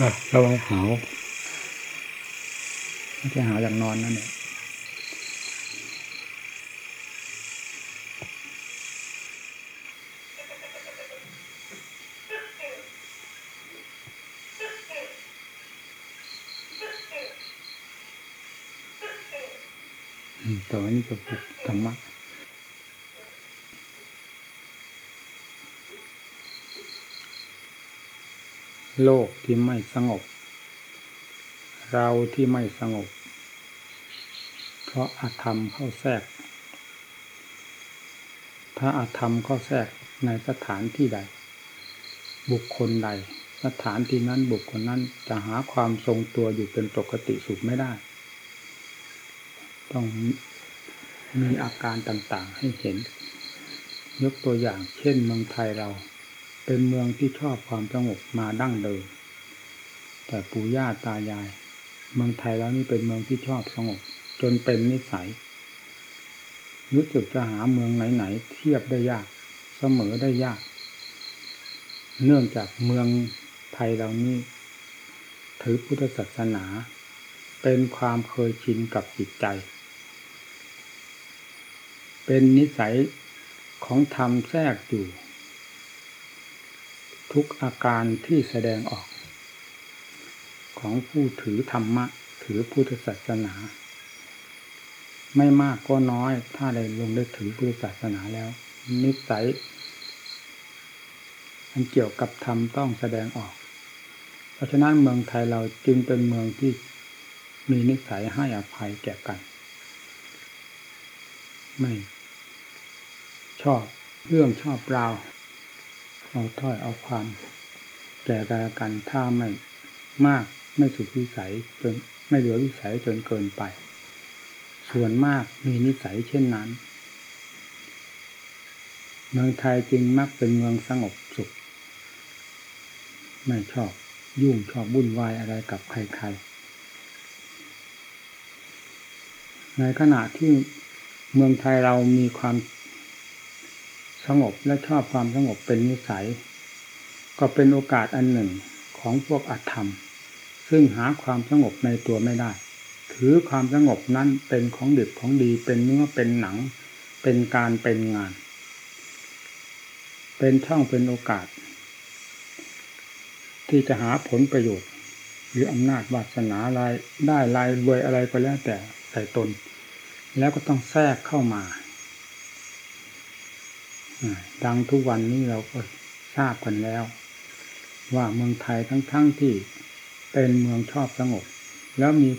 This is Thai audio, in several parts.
อะระวังหาวไม่ใช่หาวอย่างนอนนั่นเองต่วันนี้ก็จะพูดธรรมะ โลกที่ไม่สงบ เราที่ไม่สงบ เพราะอาธรรมเข้าแทรก ถ้าอาธรรมเข้าแทรกในสถานที่ใด บุคคลใด สถานที่นั้นบุคคลนั้นจะหาความทรงตัวอยู่เป็นปกติสุขไม่ได้ ต้องมีอาการต่างๆให้เห็น ยกตัวอย่างเช่นเมืองไทยเรา เป็นเมืองที่ชอบความสงบมาดั้งเดิมแต่ปู่ย่าตายาย เมืองไทยแล้วนี่เป็นเมืองที่ชอบสงบ จนเป็นนิสัยรู้สึกจะหาเมืองไหนๆเทียบได้ยากเสมอได้ยาก เนื่องจากเมืองไทยเรานี่ถือพุทธศาสนา เป็นความเคยชินกับจิตใจ เป็นนิสัยของธรรมแทรกอยู่ ทุกอาการที่แสดงออก ของผู้ถือธรรมะ ถือพุทธศาสนา ไม่มากก็น้อย ถ้าได้ลงได้ถือพุทธศาสนาแล้ว นิสัยมันเกี่ยวกับธรรมต้องแสดงออก เพราะฉะนั้นเมืองไทยเราจึงเป็นเมืองที่มีนิสัยให้อภัยแก่กัน ไม่ ชอบเรื่องชอบราว เอาถ้อยเอาความแก่กันกันถ้าไม่มากไม่สุดวิสัยจนไม่เหลือวิสัยจนเกินไป ส่วนมากมีนิสัยเช่นนั้น เมืองไทยจึงมักเป็นเมืองสงบสุข ไม่ชอบยุ่งชอบวุ่นวายอะไรกับใครๆ ในขณะที่เมืองไทยเรามีความ สงบและชอบความสงบเป็นนิสัย ก็เป็นโอกาสอันหนึ่งของพวกอัตธรรม ซึ่งหาความสงบในตัวไม่ได้ ถือความสงบนั้นเป็นของด็ดของดีเป็นเนื้อเป็นหนัง เป็นการเป็นงาน เป็นช่องเป็นโอกาส ที่จะหาผลประโยชน์ หรืออำนาจวาสนาลายได้ลายรวยอะไรก็แล้วแต่ใส่ตน แล้วก็ต้องแทรกเข้ามา ดังทุกวันนี้เราก็ทราบกันแล้ว ว่าเมืองไทยทั้งๆทที่เป็นเมืองชอบสงบ แล้วมี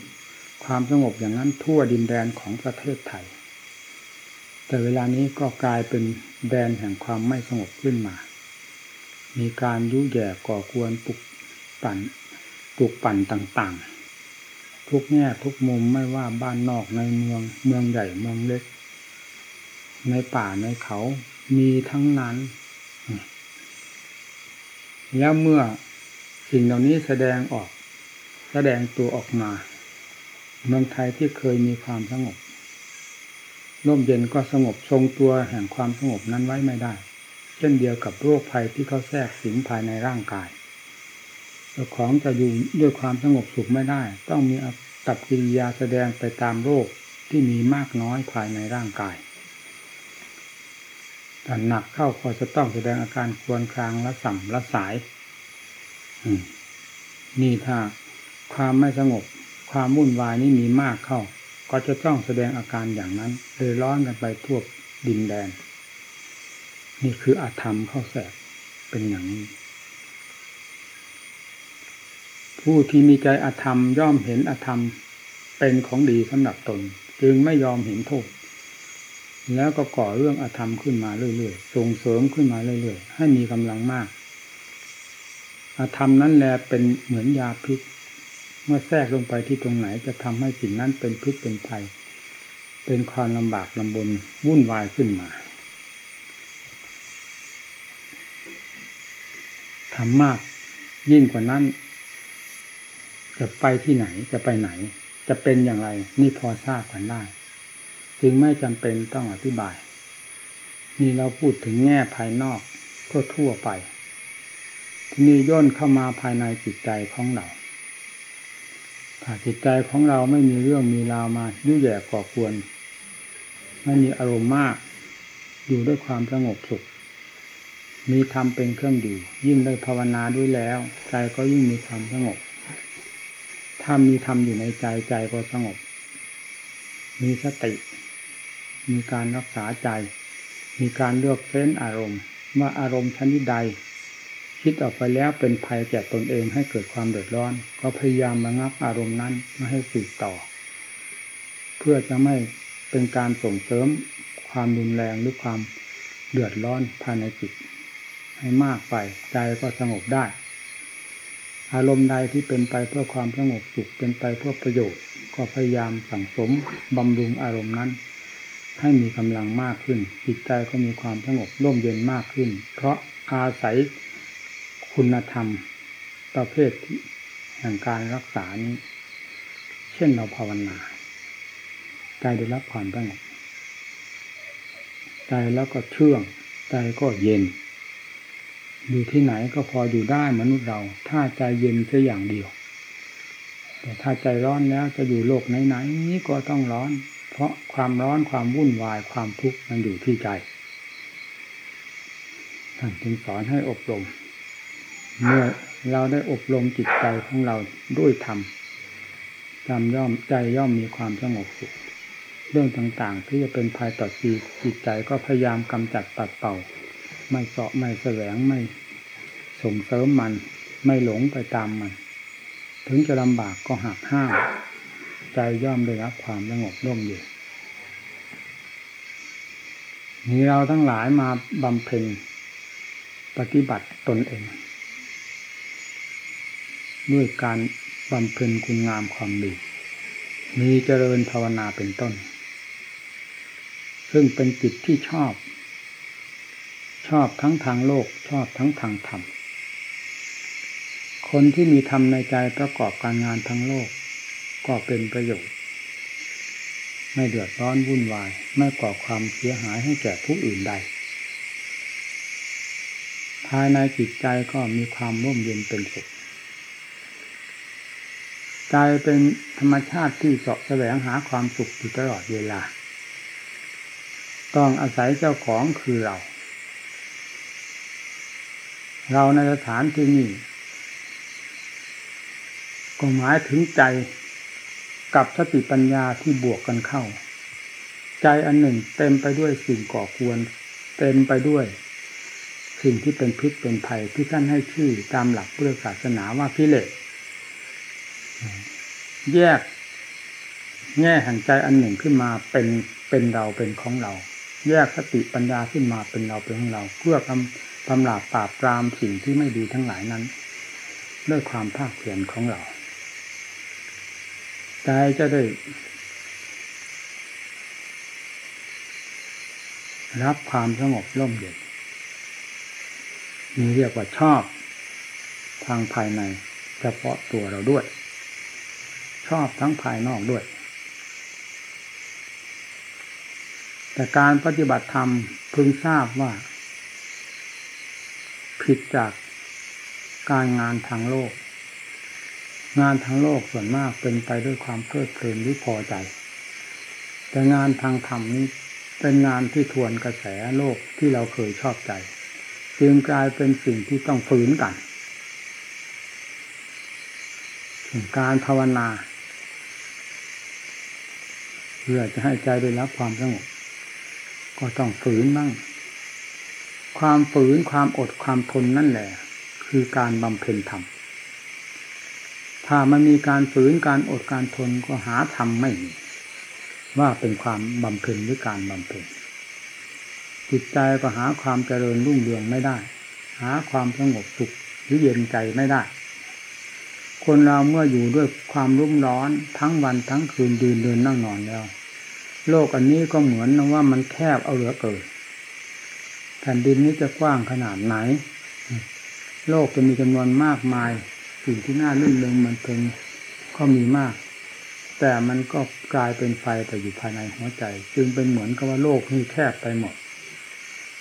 ความสงบอย่างนั้นทั่วดินแดนของประเทศไทย แต่เวลานี้ก็กลายเป็นแดนแห่งความไม่สงบขึ้นมา มีการยุ่ยแย่ก่อกวนปลุกปั่นปลุกปั่นต่างๆ ทุกแง่ทุกมุมไม่ว่าบ้านนอกในเมืองเมืองใหญ่เมืองเล็ก ในป่าในเขา มีทั้งนั้น แล้วเมื่อสิ่งเหล่านี้แสดงออก แสดงตัวออกมา เมืองไทยที่เคยมีความสงบร่มเย็นก็สงบทรงตัวแห่งความสงบนั้นไว้ไม่ได้ เช่นเดียวกับโรคภัยที่เขาแทรกสิงภายในร่างกายเจ้าของจะอยู่ด้วยความสงบสุขไม่ได้ ต้องมีกับกิริยาแสดงไปตามโรคที่มีมากน้อยภายในร่างกาย แต่หนักเข้าพอจะต้องแสดงอาการควรครางและสั่มและสายนี่ถ้าความไม่สงบ ความวุ่นวายนี่มีมากเข้า ก็จะต้องแสดงอาการอย่างนั้นเลยร้อนกันไปทั่วดินแดน นี่คืออาธรรมเข้าแสกเป็นอย่างนี้ ผู้ที่มีใจอาธรรมย่อมเห็นอาธรรมเป็นของดีสำหรับตน จึงไม่ยอมเห็นโทษ แล้วก็ก่อเรื่องอธรรมขึ้นมาเรื่อยๆ ส่งเสริมขึ้นมาเรื่อยๆ ให้มีกำลังมาก อธรรมนั้นแลเป็นเหมือนยาพิษ เมื่อแทรกลงไปที่ตรงไหนจะทำให้สิ่งนั้นเป็นพิษเป็นภัย เป็นความลำบากลำบนวุ่นวายขึ้นมาทำมากยิ่งกว่านั้น จะไปที่ไหนจะไปไหน จะเป็นอย่างไร นี่พอทราบกันได้ จึงไม่จำเป็นต้องอธิบาย นี่เราพูดถึงแง่ภายนอกทั่วๆไป ที่นี่ย่นเข้ามาภายในจิตใจของเราถ้าจิตใจของเราไม่มีเรื่องมีราวมายุ่ยแย่ก่อกวนไม่มีอารมณ์มาก อยู่ด้วยความสงบสุข มีธรรมเป็นเครื่องอยู่ ยิ่งได้ภาวนาด้วยแล้ว ใจก็ยิ่งมีความสงบ ถ้ามีธรรมอยู่ในใจใจก็สงบ มีสติ มีการรักษาใจ มีการเลือกเฟ้นอารมณ์ว่าอารมณ์ชนิดใด คิดออกไปแล้วเป็นภัยแก่ตนเองให้เกิดความเดือดร้อน ก็พยายามระงับอารมณ์นั้นไม่ให้สืบต่อ เพื่อจะไม่เป็นการส่งเสริมความรุนแรงหรือความเดือดร้อนภายในจิต ให้มากไปใจก็สงบได้ อารมณ์ใดที่เป็นไปเพื่อความสงบสุขเป็นไปเพื่อประโยชน์ ก็พยายามสั่งสมบำรุงอารมณ์นั้น ให้มีกำลังมากขึ้น จิตใจก็มีความสงบร่มเย็นมากขึ้น เพราะอาศัยคุณธรรมประเภทแห่งการรักษานี้ เช่นเราภาวนาใจได้รับความสงบใจแล้วก็เชื่องใจก็เย็น อยู่ที่ไหนก็พออยู่ได้มนุษย์เรา ถ้าใจเย็นแค่อย่างเดียว แต่ถ้าใจร้อนแล้วจะอยู่โลกไหนๆนี้ก็ต้องร้อน เพราะความร้อนความวุ่นวายความทุกข์มันอยู่ที่ใจท่านจึงสอนให้อบรม เมื่อเราได้อบรมจิตใจของเราด้วยธรรมจำย่อมใจย่อมมีความสงบสุขเรื่องต่างๆ ที่จะเป็นภัยต่อจิตจิตใจก็พยายามกำจัดปัดเป่า ไม่เสาะไม่แสวงไม่ส่งเสริมมัน ไม่หลงไปตามมัน ถึงจะลำบากก็หักห้าม ใจย่อมได้รับความสงบร่มเย็นนี่เราทั้งหลายมาบำเพ็ญปฏิบัติตนเอง ด้วยการบำเพ็ญคุณงามความดี มีเจริญภาวนาเป็นต้น ซึ่งเป็นจิตที่ชอบ ชอบทั้งทางโลกชอบทั้งทางธรรมคนที่มีธรรมในใจประกอบการงานทางโลก ก็เป็นประโยชน์ ไม่เดือดร้อนวุ่นวาย ไม่ก่อความเสียหายให้แก่ผู้อื่นใด ภายในจิตใจก็มีความร่มเย็นเป็นสุขใจเป็นธรรมชาติที่เสาะแสวงหาความสุขอยู่ตลอดเวลา ต้องอาศัยเจ้าของคือเรา เราในสถานที่นี้ก็หมายถึงใจ กับสติปัญญาที่บวกกันเข้า ใจอันหนึ่งเต็มไปด้วยสิ่งก่อควร เต็มไปด้วย สิ่งที่เป็นพิษเป็นภัยที่ท่านให้ชื่อตามหลักพุทธศาสนาว่าพิเลสแยก แง่แห่งใจอันหนึ่งขึ้นมาเป็นเป็นเราเป็นของเรา แยกสติปัญญาขึ้นมาเป็นเราเป็นของเรา เพื่อกำกำลาบปราบปรามสิ่งที่ไม่ดีทั้งหลายนั้น ด้วยความภาคเพียรของเรา ใจจะได้ รับความสงบร่มเย็นมีเรียกว่าชอบทางภายในเฉพาะตัวเราด้วย ชอบทั้งภายนอกด้วย แต่การปฏิบัติธรรมพึงทราบว่า ผิดจากการงานทางโลก งานทางโลกส่วนมากเป็นไปด้วยความเพลิดเพลินหรือพอใจ แต่งานทางธรรมนี้เป็นงานที่ทวนกระแสโลกที่เราเคยชอบใจ จึงกลายเป็นสิ่งที่ต้องฝืนกัน การภาวนาเพื่อจะให้ใจได้รับความสงบก็ต้องฝืนบ้างความฝืนความอดความทนนั่นแหละ คือการบำเพ็ญธรรม ถ้ามันมีการฝืนการอดการทนก็หาธรรมไม่มีว่าเป็นความบำเพ็ญหรือการบำเพ็ญจิตใจก็หาความเจริญรุ่งเรืองไม่ได้ หาความสงบสุขหรือเย็นใจไม่ได้ คนเราเมื่ออยู่ด้วยความรุ่มร้อนทั้งวันทั้งคืนยืนเดินนั่งนอนแล้ว โลกอันนี้ก็เหมือนว่ามันแคบเอาเหลือเกินแผ่นดินนี้จะกว้างขนาดไหน โลกจะมีจำนวนมากมาย สิ่งที่น่าลื่นเลงมันเพ็งก็มีมาก แต่มันก็กลายเป็นไฟแต่อยู่ภายในหัวใจ จึงเป็นเหมือนกับว่าโลกนี้แคบไปหมด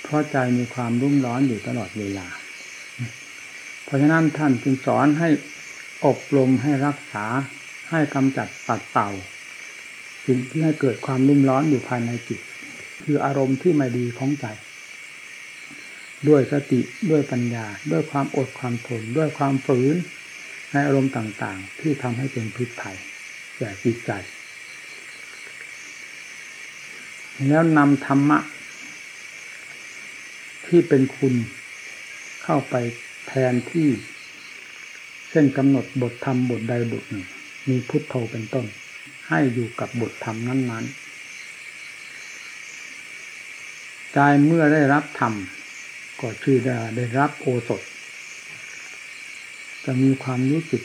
เพราะใจมีความรุ่มร้อนอยู่ตลอดเวลา เพราะฉะนั้นท่านจึงสอนให้อบรมให้รักษาให้กำจัดปัดเป่าสิ่งที่ให้เกิดความรุ่มร้อนอยู่ภายในจิต คืออารมณ์ที่ไม่ดีของใจ ด้วยสติด้วยปัญญา ด้วยความอดความทนด้วยความฝืน ในอารมณ์ต่างๆ ที่ทำให้เป็นพิษภัยแก่จิตใจ แล้วนำธรรมะ ที่เป็นคุณเข้าไปแทนที่เส้นกำหนดบทธรรมบทใดบทหนึ่ง มีพุทโธเป็นต้น ให้อยู่กับบทธรรมนั้น ๆ ใจเมื่อได้รับธรรมก็ชื่อได้ได้รับโอสถ จะมีความรู้สึก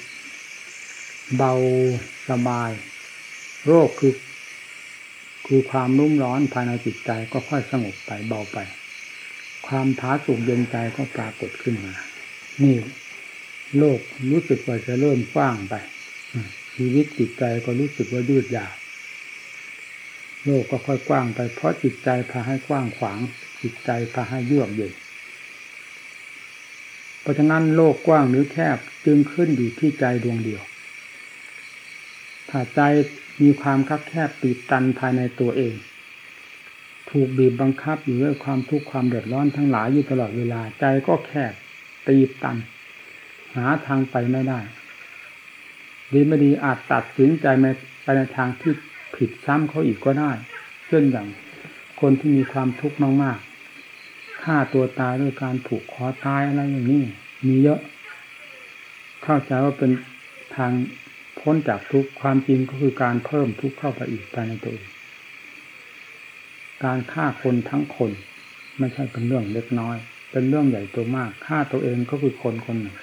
เบาสบาย โรคคือคือความรุ่มร้อนภายในจิตใจก็ค่อยสงบไปเบาไป ความท้าสุกเย็นใจก็ปรากฏขึ้นมา นี่ โลกรู้สึกว่าจะเริ่มกว้างไปชีวิตจิตใจก็รู้สึกว่ายืดยาวโลกก็ค่อยกว้างไปเพราะจิตใจพาให้กว้างขวาง จิตใจพาให้เยือกเย็น เพราะฉะนั้นโลกกว้างหรือแคบจึงขึ้นอยู่ที่ใจดวงเดียว ถ้าใจมีความคับแคบตีตันภายในตัวเอง ถูกบีบบังคับอยู่ด้วยความทุกข์ความเดือดร้อนทั้งหลายอยู่ตลอดเวลาใจก็แคบตีบตัน หาทางไปไม่ได้ดีไม่ดีอาจตัดสินใจไปในทางที่ผิดซ้ำเขาอีกก็ได้ เช่นอย่างคนที่มีความทุกข์มากๆ ฆ่าตัวตายด้วยการผูกคอตายอะไรอย่างนี้มีเยอะ เข้าใจว่าเป็นทางพ้นจากทุกข์ความจริงก็คือการเพิ่มทุกข์เข้าไปอีกภายในตัวเองการฆ่าคนทั้งคน ไม่ใช่เป็นเรื่องเล็กน้อย เป็นเรื่องใหญ่ตัวมากฆ่าตัวเองก็คือคนคนหนึ่ง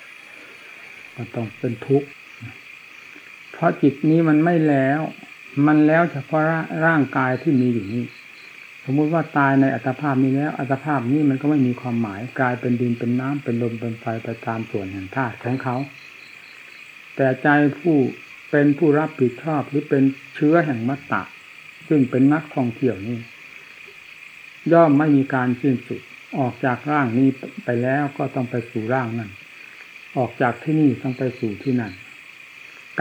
ก็ต้องเป็นทุกข์เพราะจิตนี้มันไม่แล้ว มันแล้วเฉพาะร่างกายที่มีอยู่นี้ มมุติว่าตายในอัตภาพนี้แล้วอัตภาพนี้มันก็ไม่มีความหมายกลายเป็นดินเป็นน้ำเป็นลมเป็นไฟไปตามส่วนแห่งธาตุของเขา แต่ใจผู้เป็นผู้รับผิดชอบหรือเป็นเชื้อแห่งมัตตะซึ่งเป็นนักท่องเที่ยวนี้ ย่อมไม่มีการสิ้นสุด ออกจากร่างนี้ไปแล้วก็ต้องไปสู่ร่างนั้นออกจากที่นี่ต้องไปสู่ที่นั่น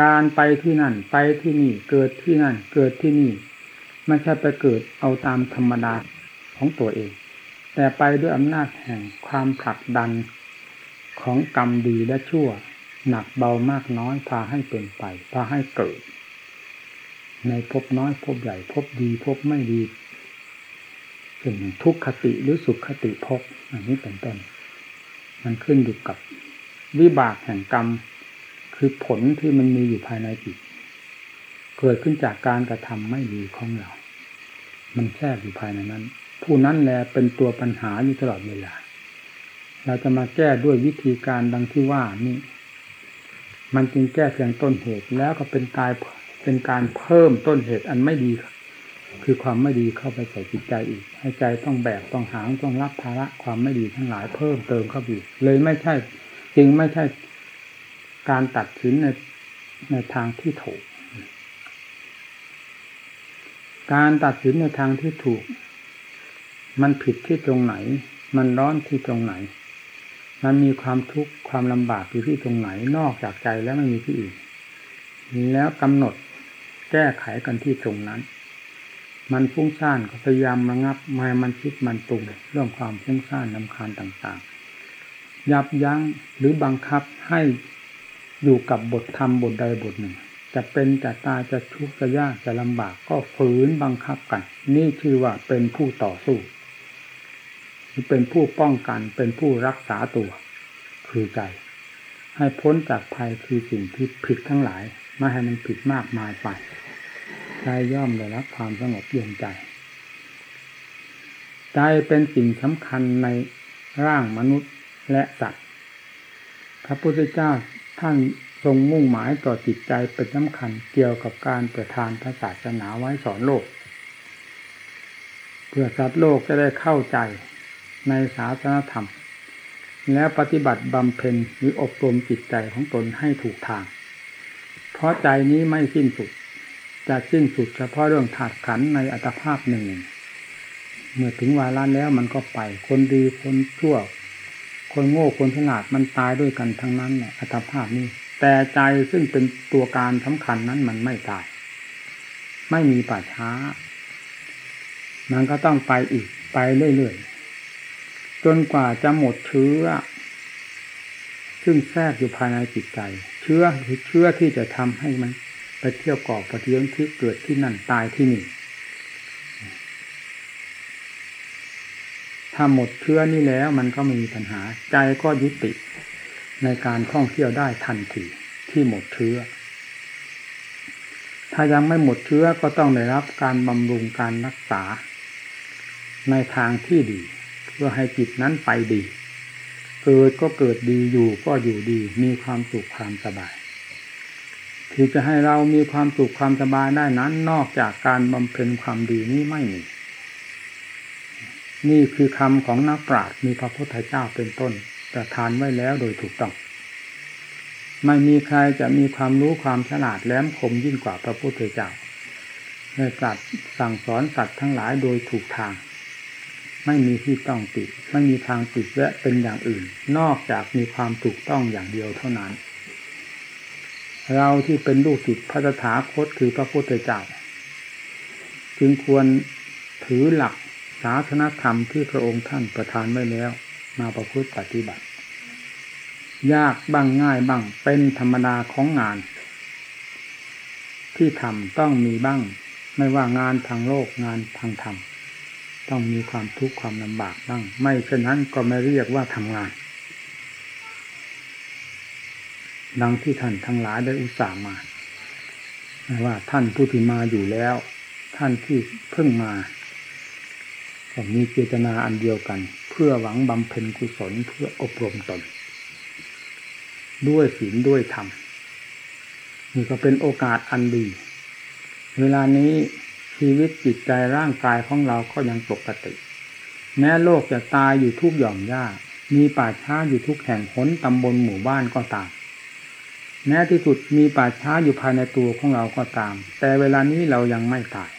การไปที่นั่น ไปที่นี่เกิดที่นั่น เกิดที่นี่ ไม่ใช่ไปเกิดเอาตามธรรมดาของตัวเอง แต่ไปด้วยอำนาจแห่งความผลักดันของกรรมดีและชั่ว หนักเบามากน้อยพาให้เป็นไป พาให้เกิด ในภพน้อยภพใหญ่ภพดีภพไม่ดีเป็นทุกขติหรือสุขคติภพอันนี้เป็นต้นมันขึ้นอยู่กับวิบากแห่งกรรม คือผลที่มันมีอยู่ภายในจิต เกิดขึ้นจากการกระทำไม่ดีของเรา มันแทรกอยู่ภายในนั้น ผู้นั้นแลเป็นตัวปัญหาอยู่ตลอดเวลา เราจะมาแก้ด้วยวิธีการดังที่ว่านี่มันจึงแก้เพียงต้นเหตุแล้วก็เป็นกายเป็นการเพิ่มต้นเหตุอันไม่ดี คือความไม่ดีเข้าไปใส่จิตใจอีก ให้ใจต้องแบกต้องหางต้องรับภาระความไม่ดีทั้งหลายเพิ่มเติมเข้าไปเลยไม่ใช่ จึงไม่ใช่การตัดสินในในทางที่ถูก การตัดสินในทางที่ถูก มันผิดที่ตรงไหน มันร้อนที่ตรงไหน มันมีความทุกข์ความลำบากอยู่ที่ตรงไหนนอกจากใจแล้วไม่มีที่อื่นแล้วกำหนดแก้ไขกันที่ตรงนั้น มันฟุ้งซ่านก็พยายามระงับไม่มันคิดมันปรุงเรื่องความฟุ้งซ่านลำคาญต่างๆ ยับยั้งหรือบังคับให้อยู่กับบทธรรมบทใดบทหนึ่ง จะเป็นจะตายจะทุกข์จะยากจะลำบากก็ฝืนบังคับกัน นี่ชื่อว่าเป็นผู้ต่อสู้เป็นผู้ป้องกันเป็นผู้รักษาตัว คือใจ ให้พ้นจากภัยคือสิ่งที่ผิดทั้งหลาย ไม่ให้มันผิดมากมายไปใจย่อมได้รับความสงบเย็นใจ ใจเป็นสิ่งสำคัญในร่างมนุษย์และสัตว์พระพุทธเจ้าท่าน ทรงมุ่งหมายต่อจิตใจเป็นสำคัญเกี่ยวกับการประทานพระศาสนาไว้สอนโลก เพื่อสัตว์โลกจะได้เข้าใจในศาสนธรรม แล้วปฏิบัติบำเพ็ญหรืออบรมจิตใจของตนให้ถูกทาง เพราะใจนี้ไม่สิ้นสุดจะสิ้นสุดเฉพาะเรื่องถาดขันในอัตภาพหนึ่ง เมื่อถึงวาระแล้วมันก็ไป คนดีคนชั่วคคนโง่คนฉลาดมันตายด้วยกันทั้งนั้นเนี่ยอัตภาพนี้ แต่ใจซึ่งเป็นตัวการสำคัญนั้นมันไม่ตาย ไม่มีป่าช้า มันก็ต้องไปอีกไปเรื่อยๆ จนกว่าจะหมดเชื้อ ซึ่งแทรกอยู่ภายในจิตใจ เชื้อคือเชื้อที่จะทำให้มันไปเที่ยวก่อปฏิยงที่เกิดที่นั่นตายที่นี่ ถ้าหมดเชื้อนี่แล้วมันก็ไม่มีปัญหา ใจก็ยุติ ในการท่องเที่ยวได้ทันทีที่หมดเชื้อ ถ้ายังไม่หมดเชื้อก็ต้องได้รับการบำรุงการรักษา ในทางที่ดี เพื่อให้จิตนั้นไปดี เกิดก็เกิดดีอยู่ก็อยู่ดี มีความสุขความสบาย ที่จะให้เรามีความสุขความสบายได้นั้น นอกจากการบำเพ็ญความดีนี้ไม่มีนี่คือคำของนักปราชญ์มีพระพุทธเจ้าเป็นต้น ประทานไว้แล้วโดยถูกต้อง ไม่มีใครจะมีความรู้ความฉลาดแหลมคมยิ่งกว่าพระพุทธเจ้าในตรัสสั่งสอนสัตว์ทั้งหลายโดยถูกทาง ไม่มีที่ต้องติด ไม่มีทางติดแวะเป็นอย่างอื่น นอกจากมีความถูกต้องอย่างเดียวเท่านั้น เราที่เป็นลูกศิษย์พระตถาคตคือพระพุทธเจ้าจึงควรถือหลักศาสนธรรมที่พระองค์ท่านประทานไว้แล้ว มาประพฤติปฏิบัติ ยากบ้างง่ายบ้างเป็นธรรมดาของงาน ที่ทำต้องมีบ้าง ไม่ว่างานทางโลกงานทางธรรมต้องมีความทุกข์ความลำบากบ้าง ไม่เช่นนั้นก็ไม่เรียกว่าทำงาน ดังที่ท่านทั้งหลายได้อุตส่าห์มาไม่ว่าท่านผู้ที่มาอยู่แล้ว ท่านที่เพิ่งมา มีเจตนาอันเดียวกัน เพื่อหวังบำเพ็ญกุศลเพื่ออบรมตน ด้วยศีลด้วยธรรมนี่ก็เป็นโอกาสอันดี เวลานี้ชีวิตจิตใจร่างกายของเราก็ยังปกติ แม้โลกจะตายอยู่ทุกหย่อมหญ้า มีป่าช้าอยู่ทุกแห่งหนตำบลหมู่บ้านก็ตามแม้ที่สุดมีป่าช้าอยู่ภายในตัวของเราก็ตาม แต่เวลานี้เรายังไม่ตาย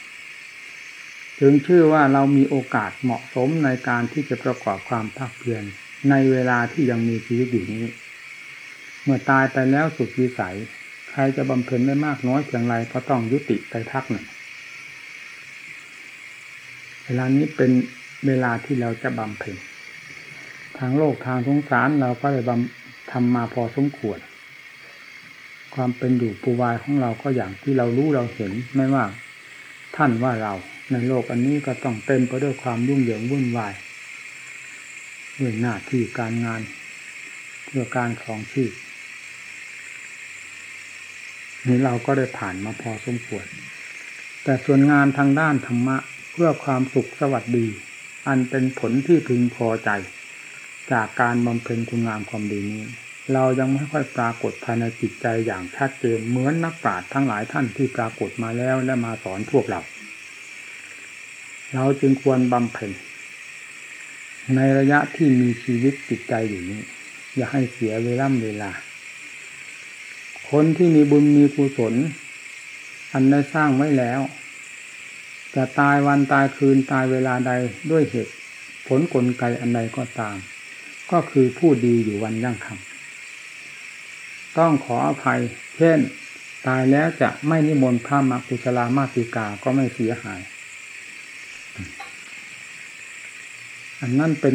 จึงชื่อว่าเรามีโอกาสเหมาะสมในการที่จะประกอบความภาคเพียรในเวลาที่ยังมีชีวิตอยู่นี้ เมื่อตายไปแล้วสุดวิสัย ใครจะบำเพ็ญได้มากน้อยเพียงไรก็ต้องยุติไปทักหนึ่งเวลานี้เป็นเวลาที่เราจะบำเพ็ญทางโลกทางสงสารเราก็ได้บำทำมาพอสมควร ความเป็นอยู่ปูวายของเราก็อย่างที่เรารู้เราเห็นไม่ว่าท่านว่าเรา ในโลกอันนี้ก็ต้องเต็มไปด้วยความยุ่งเหยิงวุ่นวายด้วยหน้าที่การงานเพื่อการของชีพนี้เราก็ได้ผ่านมาพอสมควร แต่ส่วนงานทางด้านธรรมะเพื่อความสุขสวัสดี อันเป็นผลที่พึงพอใจ จากการบำเพ็ญคุณงามความดีนี้ เรายังไม่ค่อยปรากฏภายในจิตใจอย่างชัดเจนเหมือนนักปราชญ์ทั้งหลายท่านที่ปรากฏมาแล้วและมาสอนพวกเรา เราจึงควรบำเพ็ญในระยะที่มีชีวิตจิตใจอยู่นี้ อย่าให้เสียเวลาเวลา คนที่มีบุญมีกุศล อันได้สร้างไว้แล้ว จะตายวันตายคืนตายเวลาใดด้วยเหตุ ผลกลไกอันใดก็ตาม ก็คือผู้ดีอยู่วันยั่งคำต้องขออภัย เช่น ตายแล้วจะไม่นิมนต์พระมกุศลามาติกาก็ไม่เสียหาย อันนั้นเป็น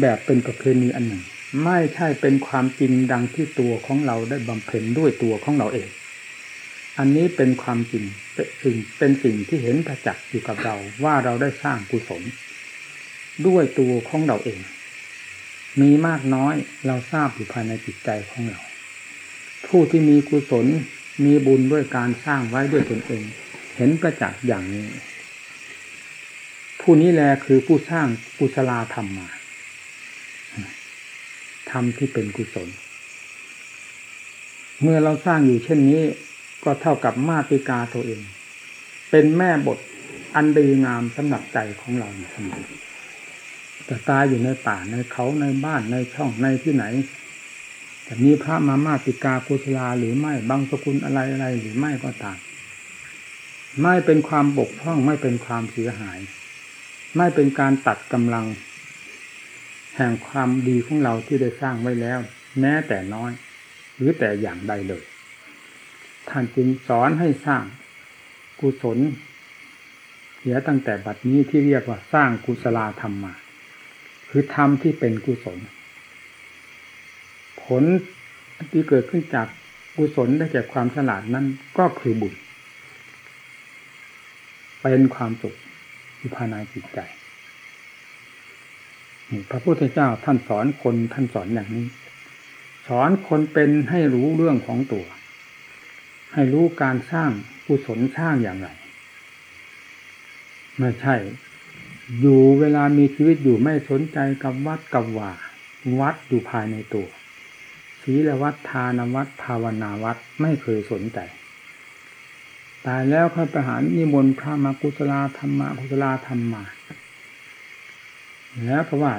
แบบเป็นประเพณีอันหนึ่ง ไม่ใช่เป็นความจริงดังที่ตัวของเราได้บำเพ็ญด้วยตัวของเราเอง อันนี้เป็นความจริงเป็นสิ่งเป็นสิ่งที่เห็นประจักษ์อยู่กับเราว่าเราได้สร้างกุศล ด้วยตัวของเราเอง มีมากน้อยเราทราบอยู่ภายในจิตใจของเรา ผู้ที่มีกุศลมีบุญด้วยการสร้างไว้ด้วยตนเอง เห็นประจักษ์อย่างนี้ ผู้นี้แหละคือผู้สร้างกุศลธรรมมาธรรมที่เป็นกุศล เมื่อเราสร้างอยู่เช่นนี้ ก็เท่ากับมาติกาตัวเอง เป็นแม่บทอันดีงามสำหรับใจของเราเสมอจะตายอยู่ในป่าในเขาในบ้านในช่องในที่ไหนจะมีพระมามาติกากุศลาหรือไม่บางสกุลอะไรอะไรหรือไม่ก็ตามไม่เป็นความบกพร่องไม่เป็นความเสียหาย ไม่เป็นการตัดกำลัง แห่งความดีของเราที่ได้สร้างไว้แล้ว แม้แต่น้อย หรือแต่อย่างใดเลย ท่านจึงสอนให้สร้างกุศลเสียตั้งแต่บัดนี้ที่เรียกว่าสร้างกุศลธรรมมา คือธรรมที่เป็นกุศล ผลที่เกิดขึ้นจากกุศลได้แก่ความฉลาดนั้นก็คือบุญเป็นความสุข ที่ภายในจิตใจพระพุทธเจ้าท่านสอนคนท่านสอนอย่างนี้ สอนคนเป็นให้รู้เรื่องของตัว ให้รู้การสร้างกุศลสร้างอย่างไรไม่ใช่ อยู่เวลามีชีวิตอยู่ไม่สนใจกับวัดกับว่าวัดอยู่ภายในตัวศีลวัดทานวัดภาวนาวัดไม่เคยสนใจ ตายแล้วข้าประหารนิมนต์พระมากุศลธรรมะกุศลธรรมมาแล้วก็ว่า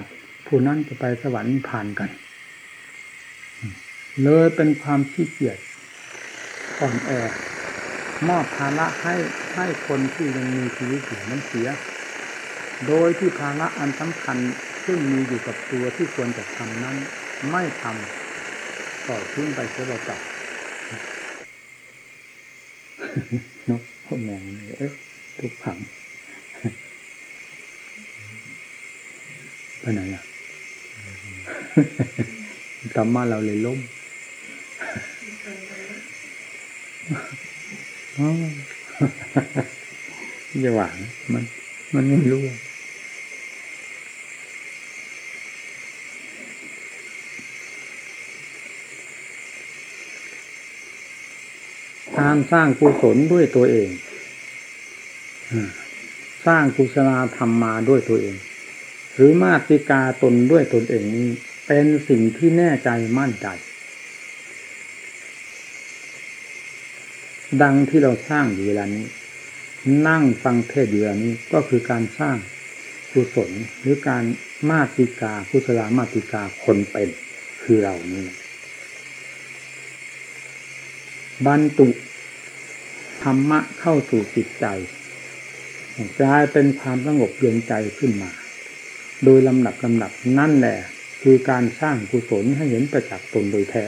ผู้นั้นจะไปสวรรค์ผ่านกัน เลยเป็นความขี้เกียจอ่อนแอมอบภาระให้ให้คนที่ยังมีชีวิตอยู่นั้นเสีย โดยที่ภาระอันสำคัญซึ่งมีอยู่กับตัวที่ควรจะทำนั้น ไม่ทำต่อทิ้งไปเสียเปล่าเนาะพวกแมงเอ๊ะทุกผังไปไหนอะธรรมะเราเลยล้มอย่าหวังมัน มันไม่รู้ การสร้างกุศลด้วยตัวเองสร้างกุศลธรรมมาด้วยตัวเอง หรือมาติกาตนด้วยตนเองนี้เป็นสิ่งที่แน่ใจมั่นใจ ดังที่เราสร้างอยู่เวลานี้ นั่งฟังเทศอยู่เวลานี้ก็คือการสร้างกุศลหรือการมาติกากุศลมาติกาคนเป็นคือเรานี่บรรตุ รรมะเข้าสู่จิตใจกลายเป็นความสงบเย็นใจขึ้นมา โดยลำดับลำดับนั่นแหละ คือการสร้างกุศลให้เห็นประจักษ์ตนโดยแท้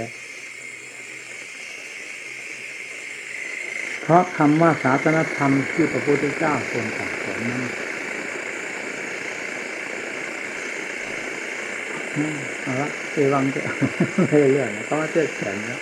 เพราะคำว่าศาสนธรรมที่พระพุทธเจ้าทรงสั่งสอนนั้นเอาละเอวังจะเรื่อยๆเขาว่าเจ็ดแขนแล้ว